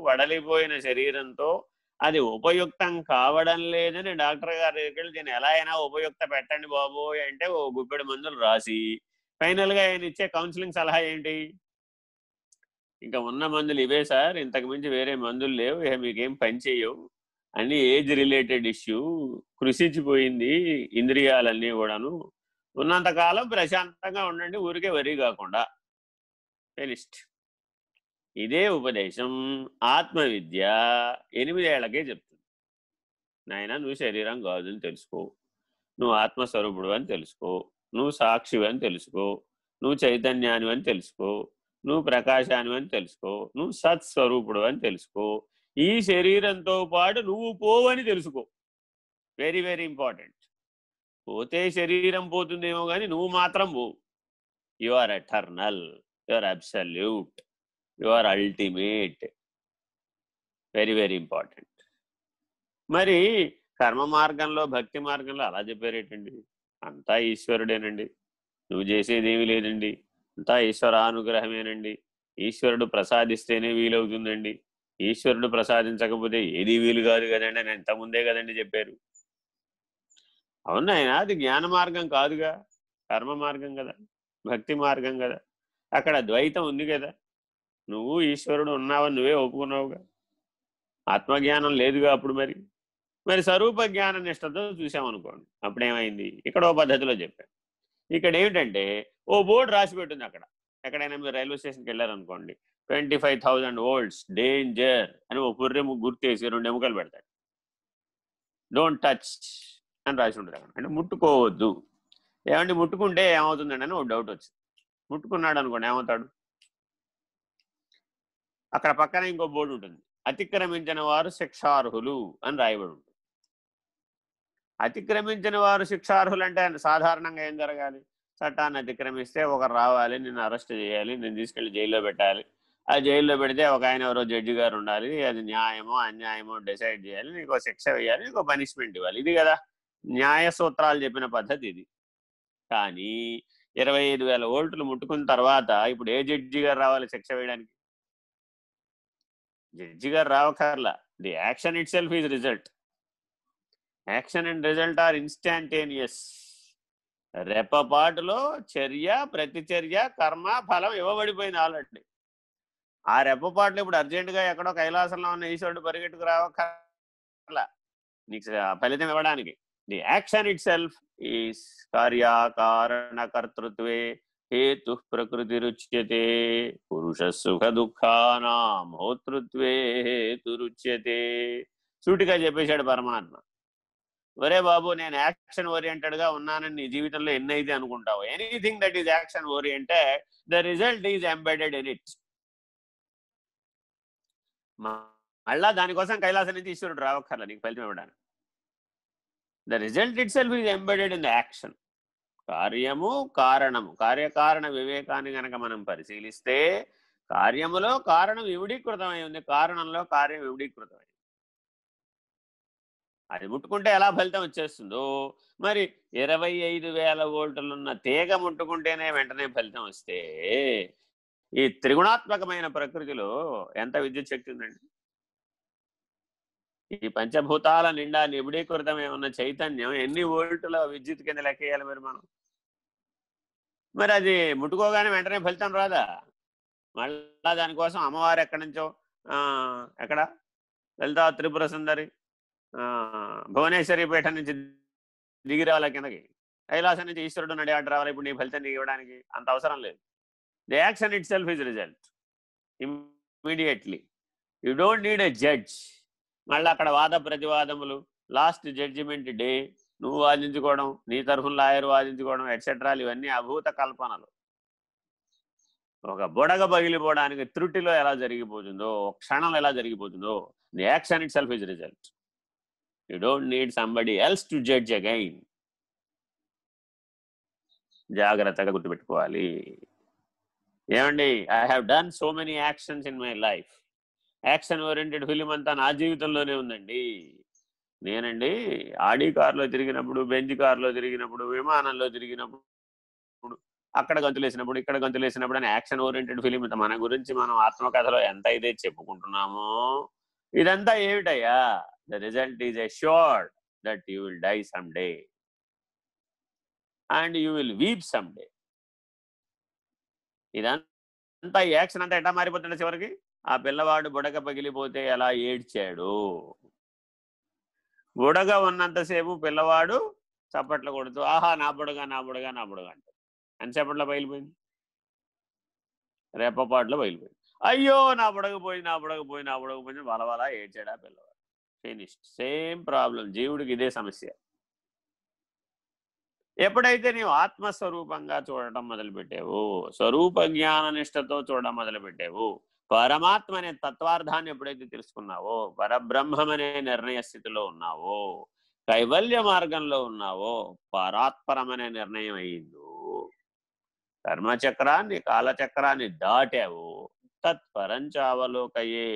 వడలిపోయిన శరీరంతో అది ఉపయుక్తం కావడం లేదని డాక్టర్ గారి దగ్గరికి దీన్ని ఎలా అయినా ఉపయుక్త పెట్టండి బాబు అంటే ఓ గుప్పెడు మందులు రాసి ఫైనల్గా ఆయన ఇచ్చే కౌన్సిలింగ్ సలహా ఏంటి? ఇంకా ఉన్న మందులు ఇవే సార్ ఇంతకు మించి వేరే మందులు లేవు ఇక మీకేం పని చేయవు. అన్ని ఏజ్ రిలేటెడ్ ఇష్యూ కృషించిపోయింది ఇంద్రియాలన్నీ కూడాను. ఉన్నంతకాలం ప్రశాంతంగా ఉండండి ఊరికే వరి కాకుండా. ఫెనిస్ట్ ఇదే ఉపదేశం ఆత్మవిద్య ఎనిమిదేళ్ళకే చెప్తుంది. నాయన నువ్వు శరీరం కాదని తెలుసుకో. నువ్వు ఆత్మస్వరూపుడు అని తెలుసుకో. నువ్వు సాక్షివి అని తెలుసుకో. నువ్వు చైతన్యాని అని తెలుసుకో. నువ్వు ప్రకాశాని అని తెలుసుకో. నువ్వు సత్స్వరూపుడు అని తెలుసుకో. ఈ శరీరంతో పాటు నువ్వు పోవని తెలుసుకో. Very very important. పోతే శరీరం పోతుందేమో కానీ నువ్వు మాత్రం పోవు. You are eternal. You are absolute. You are ultimate very very important మరి కర్మ మార్గంలో భక్తి మార్గంలో అలా చెప్పారేటండి? అంతా ఈశ్వరుడేనండి. నువ్వు చేసేదేమీ లేదండి. అంతా ఈశ్వర అనుగ్రహమేనండి ఈశ్వరుడు ప్రసాదిస్తేనే వీలవుతుందండి. ఈశ్వరుడు ప్రసాదించకపోతే ఏది వీలు కాదు కదండి అని ఎంతముందే కదండి చెప్పారు. అవునాయన అది జ్ఞాన మార్గం కాదుగా. కర్మ మార్గం కదా. భక్తి మార్గం కదా. అక్కడ ద్వైతం ఉంది కదా. నువ్వు ఈశ్వరుడు ఉన్నావని నువ్వే ఒప్పుకున్నావుగా. ఆత్మజ్ఞానం లేదుగా అప్పుడు మరి. మరి స్వరూప జ్ఞాన నిష్టతో చూసామనుకోండి. అప్పుడేమైంది? ఇక్కడ ఓ పద్ధతిలో చెప్పాను. ఇక్కడ ఏమిటంటే ఓ బోర్డు రాసి పెట్టింది అక్కడ. ఎక్కడైనా మీరు రైల్వే స్టేషన్కి వెళ్ళారనుకోండి. Twenty five thousand volts danger అని ఓ పుర్రెము గుర్తేసి రెండు ఎముకలు పెడతాడు. డోంట్ టచ్ అని రాసి ఉంటుంది అక్కడ. అంటే ముట్టుకోవద్దు. ఏమంటే ముట్టుకుంటే ఏమవుతుందండి? అని ఒక డౌట్ వచ్చింది. ముట్టుకున్నాడు అనుకోండి ఏమవుతాడు? అక్కడ పక్కన ఇంకో బోర్డు ఉంటుంది. అతిక్రమించిన వారు శిక్షార్హులు అని రాయబడి ఉంటుంది. అతిక్రమించిన వారు శిక్షార్హులు అంటే సాధారణంగా ఏం జరగాలి? చట్టాన్ని అతిక్రమిస్తే ఒకరు రావాలి నిన్ను అరెస్ట్ చేయాలి నేను తీసుకెళ్ళి జైల్లో పెట్టాలి. ఆ జైల్లో పెడితే ఒక ఆయన ఎవరో జడ్జి గారు ఉండాలి అది న్యాయమో అన్యాయమో డిసైడ్ చేయాలి నీకు శిక్ష వేయాలి నీకు పనిష్మెంట్ ఇవ్వాలి. ఇది కదా. న్యాయ సూత్రాలు చెప్పిన పద్ధతి ఇది. కానీ ఇరవై ఐదు వేల ఓల్టులు ముట్టుకున్న తర్వాత ఇప్పుడు ఏ జడ్జి గారు రావాలి శిక్ష వేయడానికి? జడ్జి గారు రావకర్లా the action itself is result. Action and result are instantaneous. రెప్పపాటులో చర్య ప్రతిచర్య కర్మ ఫలం ఇవ్వబడిపోయింది ఆల్రెడీ. ఆ రెప్పపాట్లు ఇప్పుడు అర్జెంటుగా ఎక్కడో కైలాసంలో ఉన్న ఈశ్వరుడు పరిగెట్టుకు రావకర్లా నీకు ఫలితం ఇవ్వడానికి. The action itself is కార్యకారణ కర్తృత్వే హేతు ప్రకృతి రుచ్యతే పురుష సుఖ దుఃఖానాం హోతృత్వే హేతు రుచ్యతే. సూటిగా చెప్పేశాడు పరమాత్మ. ఒరే బాబు నేను యాక్షన్ ఓరియంటెడ్గా ఉన్నానని నీ జీవితంలో ఎన్నైతే అనుకుంటావు anything that is action oriented the result is embedded in it. మళ్ళా దానికోసం కైలాసం నుంచి ఈశ్వరుడు రావక్కర్లా నీకు ఫలితం ఇవ్వడానికి. The result itself is embedded in the action. కార్యము కారణము. కార్యకారణ వివేకాన్ని గనక మనం పరిశీలిస్తే కార్యములో కారణం వివిడీకృతమై ఉంది. కారణంలో కార్యం వివిడీకృతమై అది ముట్టుకుంటే ఎలా ఫలితం వచ్చేస్తుందో? మరి ఇరవై ఐదు వేల వోల్టులున్న తీగ ముట్టుకుంటేనే వెంటనే ఫలితం వస్తే ఈ త్రిగుణాత్మకమైన ప్రకృతిలో ఎంత విద్యుత్ శక్తి ఉందండి? ఈ పంచభూతాల నిండా నిబిడీకృతమే ఉన్న చైతన్యం ఎన్ని వోల్టుల విద్యుత్ కింద లెక్కేయాలి మరి మనం? మరి అది ముట్టుకోగానే వెంటనే ఫలితం రాదా? మళ్ళా దానికోసం అమ్మవారు ఎక్కడి నుంచో ఎక్కడ? లలితా త్రిపుర సుందరి భువనేశ్వరి పీఠ నుంచి దిగి రావాలి కిందకి? కైలాసం నుంచి ఈశ్వరుడు నడి ఆట రావాలి? ఇప్పుడు నీ ఫలితం నీకు ఇవ్వడానికి అంత అవసరం లేదు. The action itself is result immediately you don't need a judge మళ్ళీ అక్కడ వాద ప్రతివాదములు. లాస్ట్ జడ్జిమెంట్ డే నువ్వు వాదించుకోవడం నీ తరఫున లాయర్ వాదించుకోవడం ఎట్సెట్రాలు ఇవన్నీ అభూత కల్పనలు. ఒక బుడగ పగిలిపోవడానికి త్రుటిలో ఎలా జరిగిపోతుందో క్షణం ఎలా జరిగిపోతుందో the action itself is result you don't need somebody else to judge again జాగ్రత్తగా గుర్తుపెట్టుకోవాలి. ఏమండి? I have done so many actions in my life action oriented film అంతా నా జీవితంలోనే ఉందండి. నేనండి ఆడి కారులో తిరిగినప్పుడు బెంజ్ కారులో తిరిగినప్పుడు విమానంలో తిరిగినప్పుడు అక్కడ గంతులేసినప్పుడు ఇక్కడ గంతులేసినప్పుడు అని యాక్షన్ ఓరియంటెడ్ ఫిలిం మన గురించి మనం ఆత్మకథలో ఎంత అయితే చెప్పుకుంటున్నామో ఇదంతా ఏమిటయ్యా? The result is assured that you will die some day. And you will weep some day. ఇదంతా యాక్షన్ అంతా ఎట్లా మారిపోతుంది చివరికి? ఆ పిల్లవాడు బుడక పగిలిపోతే ఎలా ఏడ్చాడు? బుడగ ఉన్నంతసేపు పిల్లవాడు చప్పట్లు కొడుతూ ఆహా నా బుడగ నా బుడగ నా బుడగ అంటాడు. ఎంతసేపట్లో బయలుపోయింది? రేపపాట్లో బయలుపోయింది. అయ్యో నా బుడగ పోయి నా బుడగ పోయి నా బుడగ పోయి వలవల ఏడ్చాడా పిల్లవాడు. ఫినిష్డ్ సేమ్ ప్రాబ్లం జీవుడికి ఇదే సమస్య. ఎప్పుడైతే నీవు ఆత్మస్వరూపంగా చూడటం మొదలుపెట్టావు స్వరూప జ్ఞాన నిష్టతో చూడడం మొదలుపెట్టావు పరమాత్మ అనే తత్వార్థాన్ని ఎప్పుడైతే తెలుసుకున్నావో పరబ్రహ్మం అనే నిర్ణయ స్థితిలో ఉన్నావో కైవల్య మార్గంలో ఉన్నావో పరాత్పరమనే నిర్ణయం అయ్యిందో కర్మచక్రాన్ని కాలచక్రాన్ని దాటావు తత్పరంచావలోకయే